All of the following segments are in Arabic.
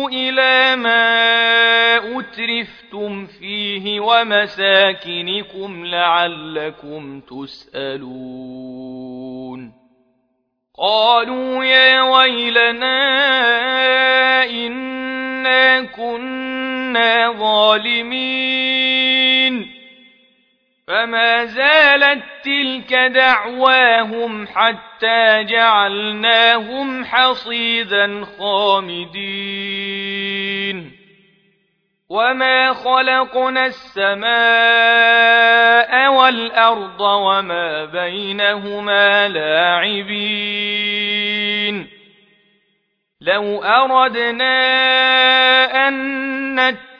وارجعوا إلى ما أترفتم فيه ومساكنكم لعلكم تسألون. قالوا يا ويلنا إنا كنا ظالمين. فما زالت تلك دعواهم حتى جعلناهم حصيدا خامدين وما خلقنا السماء والأرض وما بينهما لاعبين لو أردنا أن نتبع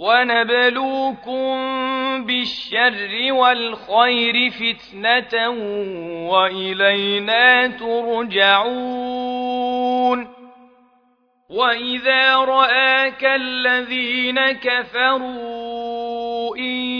ونبلوكم بالشر والخير فتنة وإلينا ترجعون وإذا رآك الذين كفروا إن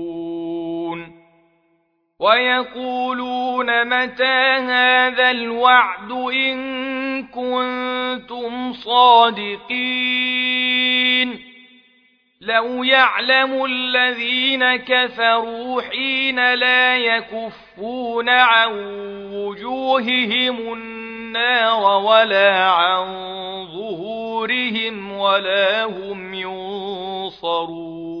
ويقولون متى هذا الوعد إن كنتم صادقين؟ لو يعلم الذين كفروا حين لا يكفون عن وجوههم النار ولا عن ظهورهم ولا هم ينصرون.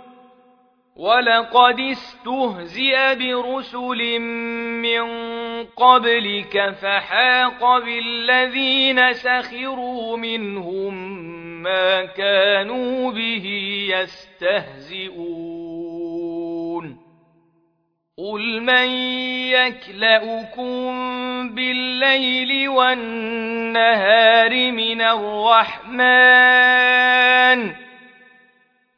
ولقد استهزئ برسل من قبلك فحاق بالذين سخروا منهم ما كانوا به يستهزئون قل من يكلؤكم بالليل والنهار من الرحمن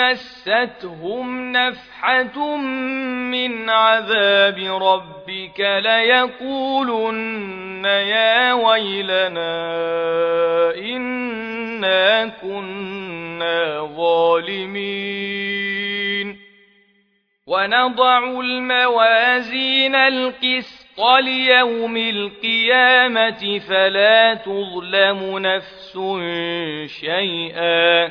مستهم نفحة من عذاب ربك ليقولن يا ويلنا إنا كنا ظالمين ونضع الموازين القسط ليوم القيامة فلا تظلم نفس شيئا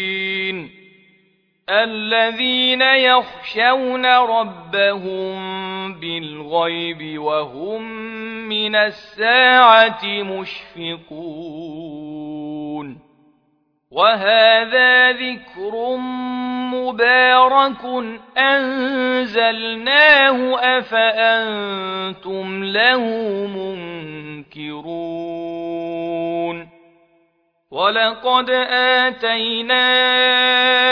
الذين يخشون ربهم بالغيب وهم من الساعة مشفقون. وهذا ذكر مبارك أنزلناه أفأنتم له منكرون. ولقد آتينا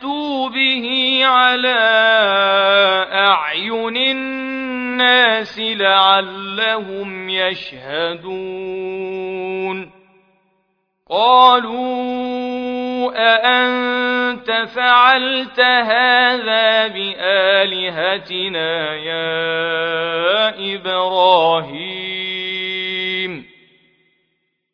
فأتوا به على أعين الناس لعلهم يشهدون. قالوا أأنت فعلت هذا بآلهتنا يا إبراهيم؟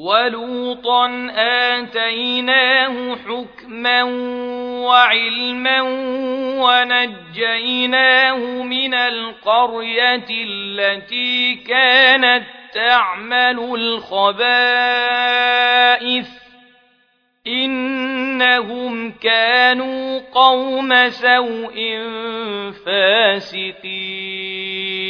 ولوطا آتيناه حكما وعلما ونجيناه من القرية التي كانت تعمل الخبائث إنهم كانوا قوم سوء فاسقين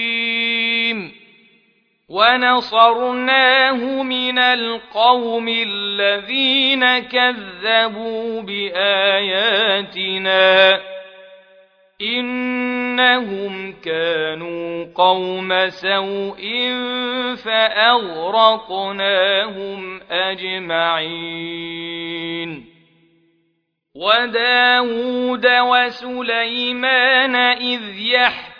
ونصرناه من القوم الذين كذبوا بآياتنا. إنهم كانوا قوم سوء فأغرقناهم أجمعين. وداود وسليمان إذ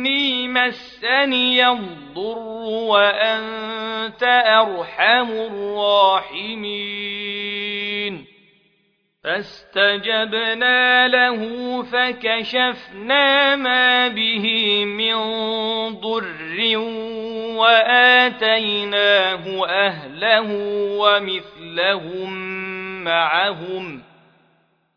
أني مسني الضر وأنت أرحم الراحمين. فاستجبنا له فكشفنا ما به من ضر وآتيناه أهله ومثلهم معهم.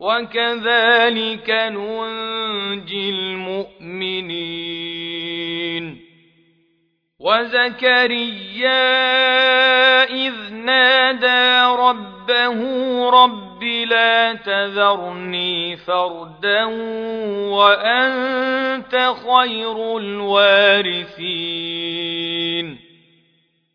وكذلك ننجي المؤمنين وزكريا إذ نادى ربه رب لا تذرني فردا وأنت خير الوارثين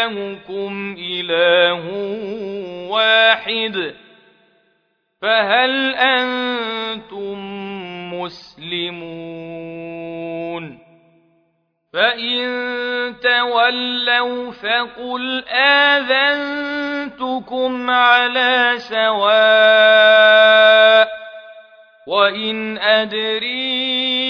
إلهكم إله واحد. فهل أنتم مسلمون؟ فإن تولوا فقل آذنتكم على سواء. وإن أدري